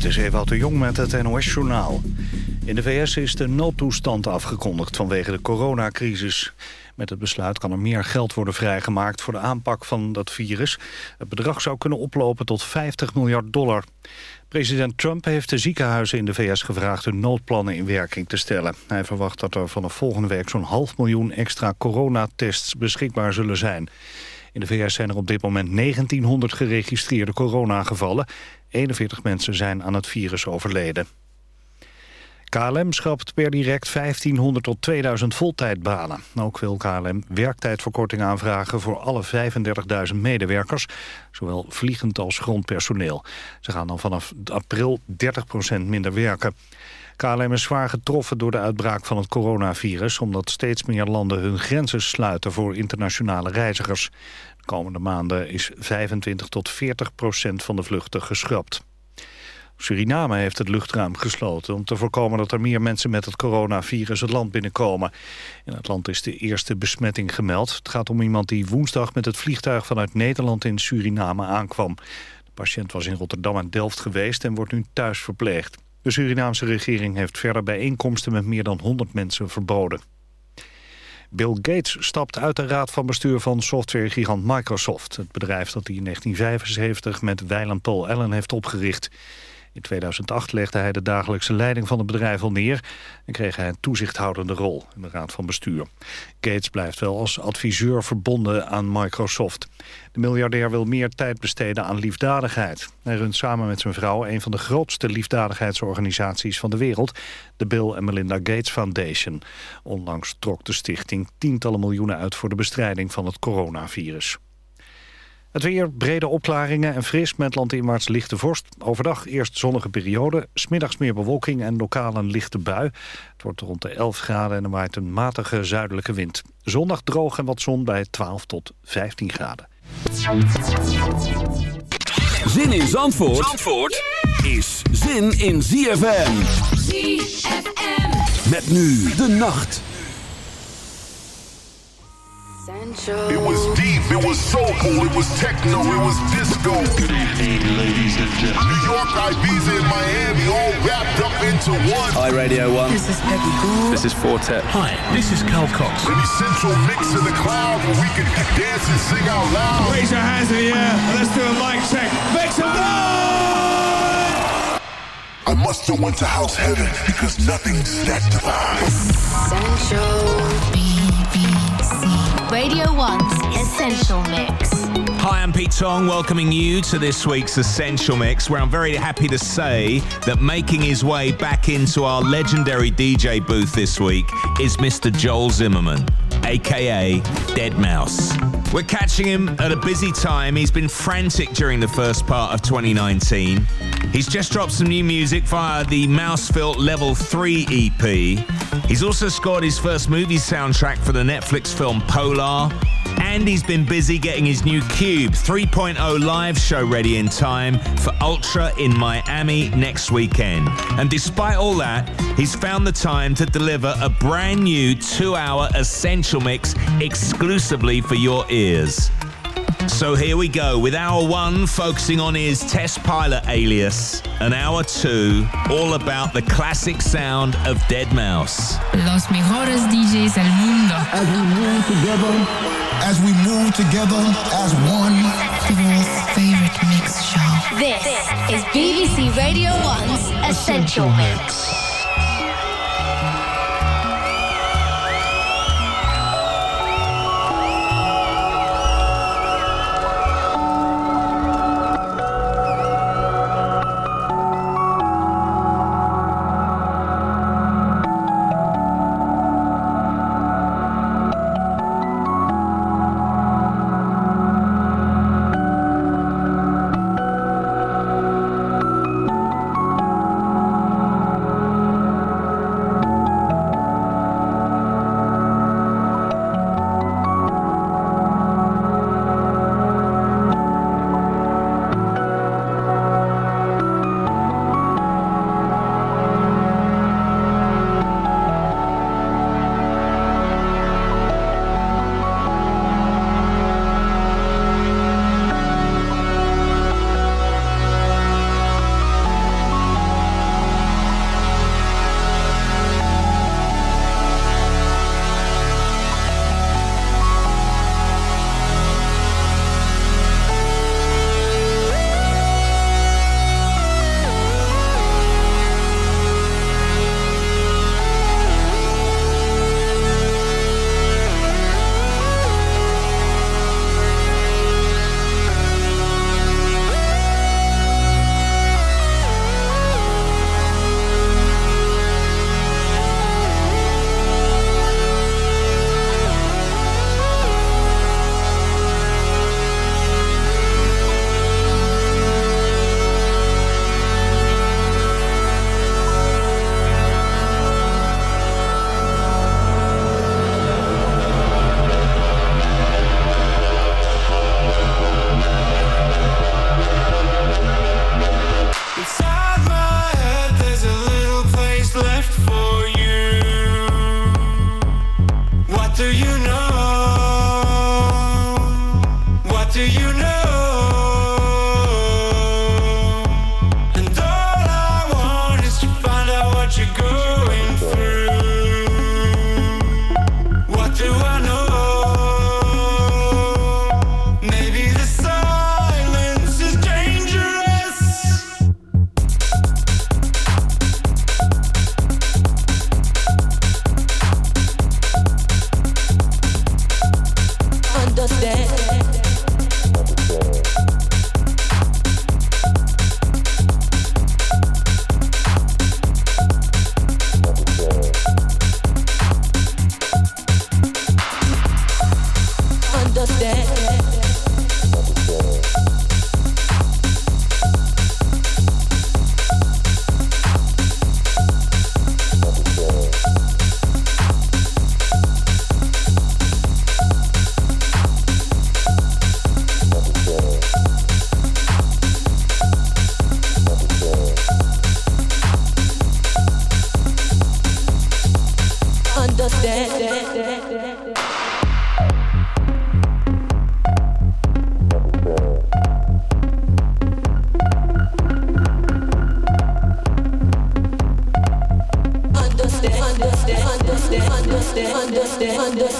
Dit is Ewout de Jong met het NOS-journaal. In de VS is de noodtoestand afgekondigd vanwege de coronacrisis. Met het besluit kan er meer geld worden vrijgemaakt voor de aanpak van dat virus. Het bedrag zou kunnen oplopen tot 50 miljard dollar. President Trump heeft de ziekenhuizen in de VS gevraagd hun noodplannen in werking te stellen. Hij verwacht dat er vanaf volgende week zo'n half miljoen extra coronatests beschikbaar zullen zijn. In de VS zijn er op dit moment 1900 geregistreerde coronagevallen. 41 mensen zijn aan het virus overleden. KLM schrapt per direct 1500 tot 2000 voltijdbanen. Ook wil KLM werktijdverkorting aanvragen voor alle 35.000 medewerkers, zowel vliegend als grondpersoneel. Ze gaan dan vanaf april 30% minder werken. KLM is zwaar getroffen door de uitbraak van het coronavirus... omdat steeds meer landen hun grenzen sluiten voor internationale reizigers. De komende maanden is 25 tot 40 procent van de vluchten geschrapt. Suriname heeft het luchtruim gesloten om te voorkomen dat er meer mensen met het coronavirus het land binnenkomen. In het land is de eerste besmetting gemeld. Het gaat om iemand die woensdag met het vliegtuig vanuit Nederland in Suriname aankwam. De patiënt was in Rotterdam en Delft geweest en wordt nu thuis verpleegd. De Surinaamse regering heeft verder bijeenkomsten met meer dan 100 mensen verboden. Bill Gates stapt uit de raad van bestuur van softwaregigant Microsoft. Het bedrijf dat hij in 1975 met Weiland Paul Allen heeft opgericht. In 2008 legde hij de dagelijkse leiding van het bedrijf al neer... en kreeg hij een toezichthoudende rol in de raad van bestuur. Gates blijft wel als adviseur verbonden aan Microsoft. De miljardair wil meer tijd besteden aan liefdadigheid. Hij runt samen met zijn vrouw een van de grootste liefdadigheidsorganisaties van de wereld... de Bill en Melinda Gates Foundation. Onlangs trok de stichting tientallen miljoenen uit voor de bestrijding van het coronavirus. Het weer, brede opklaringen en fris met landinwaarts lichte vorst. Overdag eerst zonnige periode, smiddags meer bewolking en lokaal een lichte bui. Het wordt rond de 11 graden en er waait een matige zuidelijke wind. Zondag droog en wat zon bij 12 tot 15 graden. Zin in Zandvoort, Zandvoort is zin in ZFM. ZFM. Met nu de nacht. It was deep, it was soulful, it was techno, it was disco. Good evening, ladies and gentlemen. New York, Ibiza, and Miami all wrapped up into one. Hi, Radio 1. This is Peggy Goo. This is Fortet. Hi, this is Cal Cox. An essential mix in the cloud where we can dance and sing out loud. Raise your hands in the air and let's do a mic check. Make some noise! I must have went to house heaven because nothing's that divine. Essential. Radio 1's Essential Mix. Hi, I'm Pete Tong, welcoming you to this week's Essential Mix, where I'm very happy to say that making his way back into our legendary DJ booth this week is Mr. Joel Zimmerman, aka Dead Mouse. We're catching him at a busy time. He's been frantic during the first part of 2019. He's just dropped some new music via the Mousefelt Level 3 EP. He's also scored his first movie soundtrack for the Netflix film Polar. And he's been busy getting his new Cube 3.0 live show ready in time for Ultra in Miami next weekend. And despite all that, he's found the time to deliver a brand new two hour essential mix exclusively for your ears. So here we go with hour one focusing on his test pilot alias, and hour two all about the classic sound of Dead Mouse. Los mejores DJs del mundo. As we move together, as we move together as one. The world's favorite mix show. This is BBC Radio 1's Essential Mix.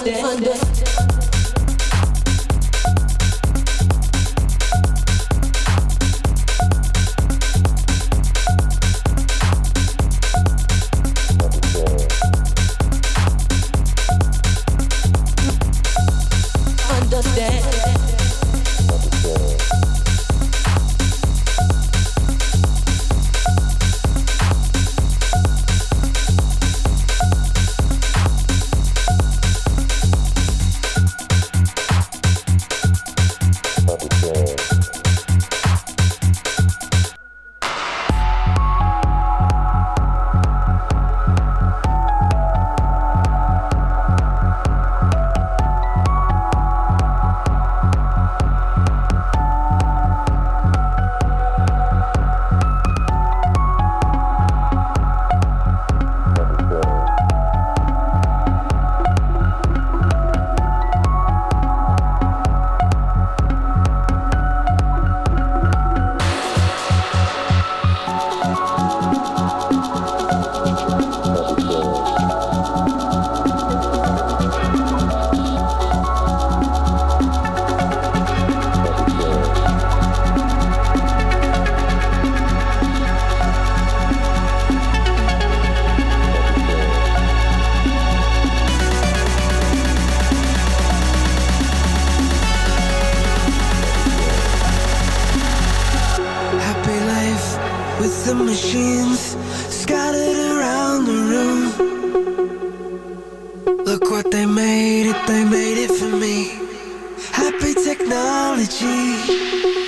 understand. They made it, they made it for me. Happy technology.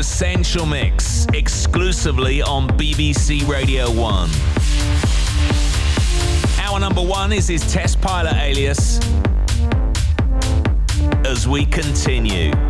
Essential Mix exclusively on BBC Radio 1. Our number one is his test pilot alias. As we continue.